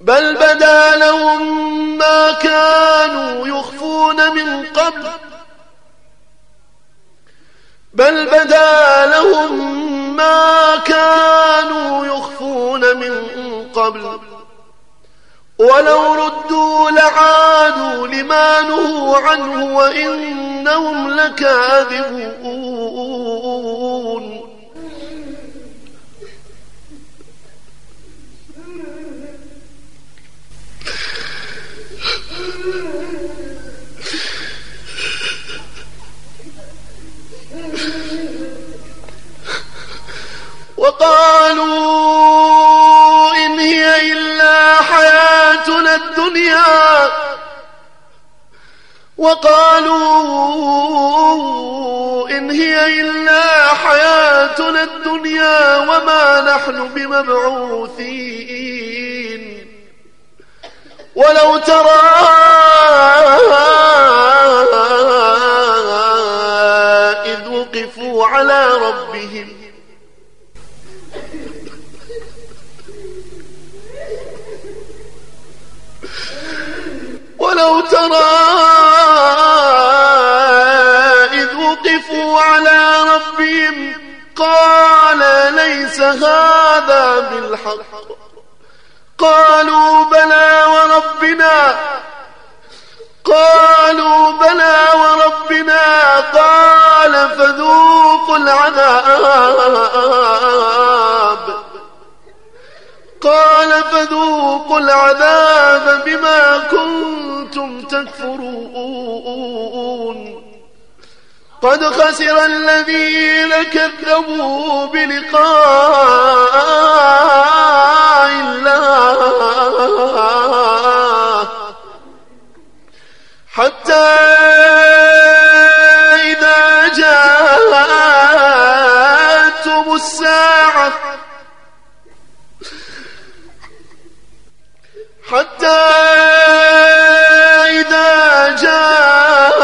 بل بدا لهم ما كانوا يخفون من قبل. بل بدا لهم ما كانوا يخفون من قبل. ولو ردوا لعادوا لما نهوا عنه وإنهم لكاذبون وقالوا إن هي إلا حياتنا الدنيا وقالوا إن هي إلا حياتنا الدنيا وما نحن بمبعوثين. ولو ترى إذ وقفوا على ربهم ولو ترى إذ وقفوا على ربهم قال ليس هذا بالحق. قالوا بلى وربنا. قالوا بلى وربنا. قال فذوقوا العذاب. قال فذوقوا العذاب بما كنتم قد خسر الذين كذبوا بلقاء الله. حتى إذا جاءتهم الساعة حتى إذا جاءتهم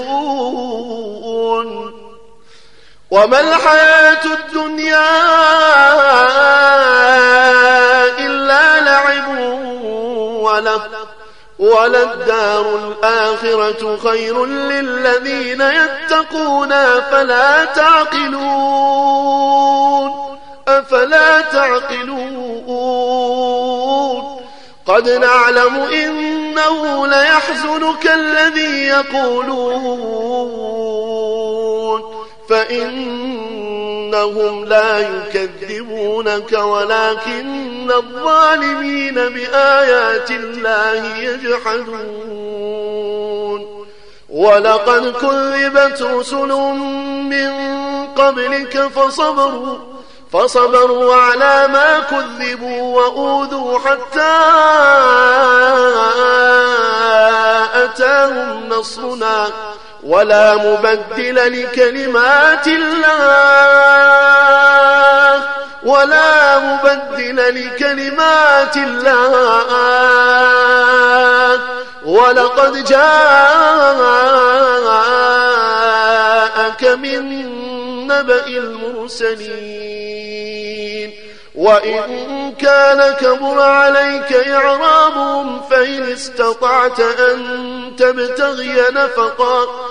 وما الحياة الدنيا إلا لعب وله وللدار الآخرة خير للذين يتقون فلا تعقلون أفلا تعقلون. قد نعلم إنه ليحزنك الذي يقولون. فإنهم لا يكذبونك ولكن الظالمين بآيات الله يجحدون. ولقد كذبت رسل من قبلك فصبروا فصبروا على ما كذبوا وأوذوا حتى أتاهم نصرنا. ولا مبدل لكلمات الله. ولا مبدل لكلمات الله. ولقد جاءك من نبأ المرسلين. وإن كان كبر عليك إعرابهم فإن استطعت أن تبتغي نفقا